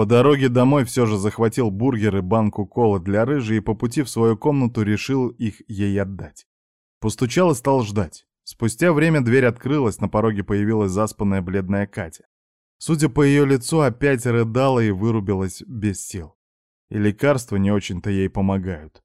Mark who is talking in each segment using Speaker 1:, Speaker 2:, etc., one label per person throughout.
Speaker 1: По дороге домой все же захватил бургер и банку колы для рыжи и по пути в свою комнату решил их ей отдать. Постучал и стал ждать. Спустя время дверь открылась, на пороге появилась заспанная бледная Катя. Судя по ее лицу, опять рыдала и вырубилась без сил. И лекарства не очень-то ей помогают.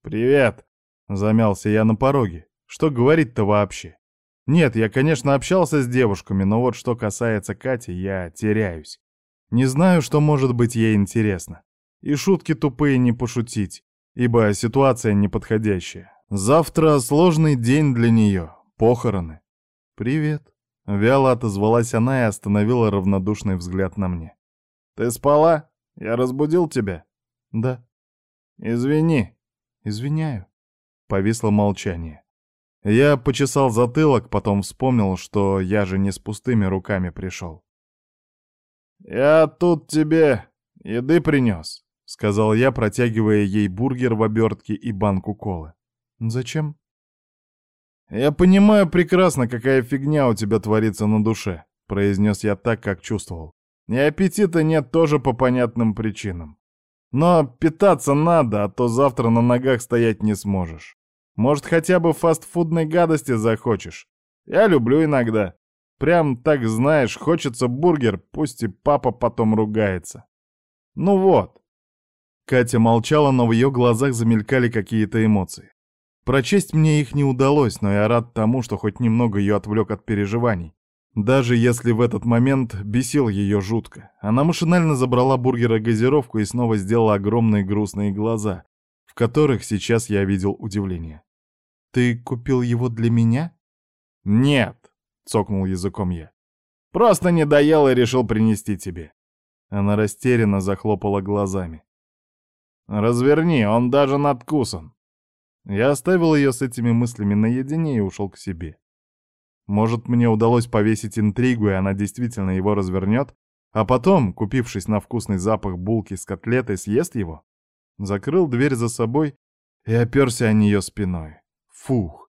Speaker 1: «Привет!» — замялся я на пороге. Что говорить-то вообще? Нет, я, конечно, общался с девушками, но вот что касается Кати, я теряюсь. Не знаю, что может быть ей интересно. И шутки тупые не пошутить, ибо ситуация неподходящая. Завтра сложный день для нее, похороны. «Привет», — вяло отозвалась она и остановила равнодушный взгляд на мне. «Ты спала? Я разбудил тебя?» «Да». «Извини». «Извиняю». Повисло молчание. Я почесал затылок, потом вспомнил, что я же не с пустыми руками пришел. «Я тут тебе еды принес», — сказал я, протягивая ей бургер в обертке и банку колы. «Зачем?» «Я понимаю прекрасно, какая фигня у тебя творится на душе», — произнес я так, как чувствовал. «И аппетита нет тоже по понятным причинам. Но питаться надо, а то завтра на ногах стоять не сможешь. Может, хотя бы фастфудной гадости захочешь? Я люблю иногда. Прям так, знаешь, хочется бургер, пусть и папа потом ругается. Ну вот. Катя молчала, но в ее глазах замелькали какие-то эмоции. Прочесть мне их не удалось, но я рад тому, что хоть немного ее отвлек от переживаний. Даже если в этот момент бесил ее жутко. Она машинально забрала бургера газировку и снова сделала огромные грустные глаза, в которых сейчас я видел удивление. «Ты купил его для меня?» «Нет», — цокнул языком я. «Просто не доел и решил принести тебе». Она растерянно захлопала глазами. «Разверни, он даже надкусан». Я оставил ее с этими мыслями наедине и ушел к себе. Может, мне удалось повесить интригу, и она действительно его развернет, а потом, купившись на вкусный запах булки с котлетой, съест его? Закрыл дверь за собой и оперся о нее спиной. Фух,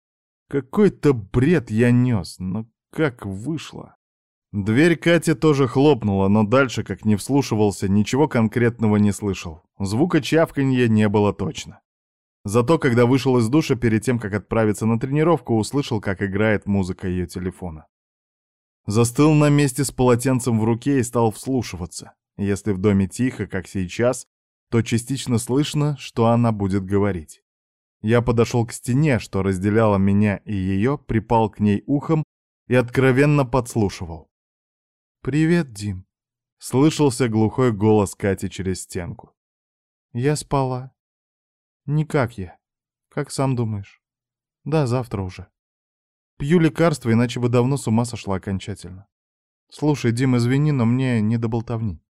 Speaker 1: какой-то бред я нес, но как вышло. Дверь Кати тоже хлопнула, но дальше, как не вслушивался, ничего конкретного не слышал. Звука чавканья не было точно. Зато, когда вышел из душа перед тем, как отправиться на тренировку, услышал, как играет музыка ее телефона. Застыл на месте с полотенцем в руке и стал вслушиваться. Если в доме тихо, как сейчас, то частично слышно, что она будет говорить. Я подошел к стене, что разделяла меня и ее, припал к ней ухом и откровенно подслушивал. «Привет, Дим», — слышался глухой голос Кати через стенку. «Я спала». «Никак я. Как сам думаешь?» «Да, завтра уже. Пью лекарства, иначе бы давно с ума сошла окончательно. Слушай, Дим, извини, но мне не до болтовни.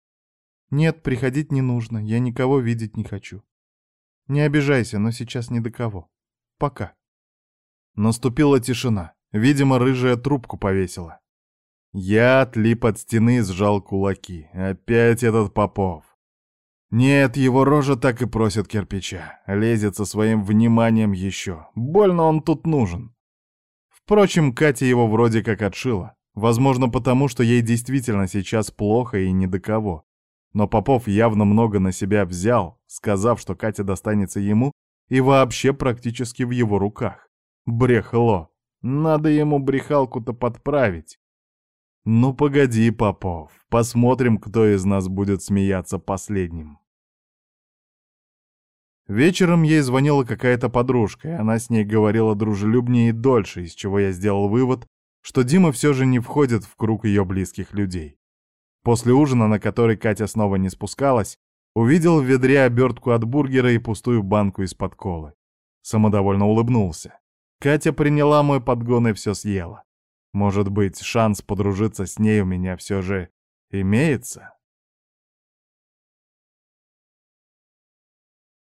Speaker 1: Нет, приходить не нужно, я никого видеть не хочу. Не обижайся, но сейчас ни до кого. Пока. Наступила тишина. Видимо, рыжая трубку повесила. Я отлип от стены и сжал кулаки. Опять этот Попов. Нет, его рожа так и просит кирпича. Лезет со своим вниманием еще. Больно он тут нужен. Впрочем, Катя его вроде как отшила. Возможно, потому что ей действительно сейчас плохо и ни до кого. Но Попов явно много на себя взял, сказав, что Катя достанется ему и вообще практически в его руках. Брехло. Надо ему брехалку-то подправить. Ну погоди, Попов, посмотрим, кто из нас будет смеяться последним. Вечером ей звонила какая-то подружка, и она с ней говорила дружелюбнее и дольше, из чего я сделал вывод, что Дима все же не входит в круг ее близких людей. После ужина, на который Катя снова не спускалась, увидел в ведре обертку от бургера и пустую банку из-под колы. Самодовольно улыбнулся. Катя приняла мой подгон и все съела. Может быть, шанс подружиться с ней у меня все же имеется?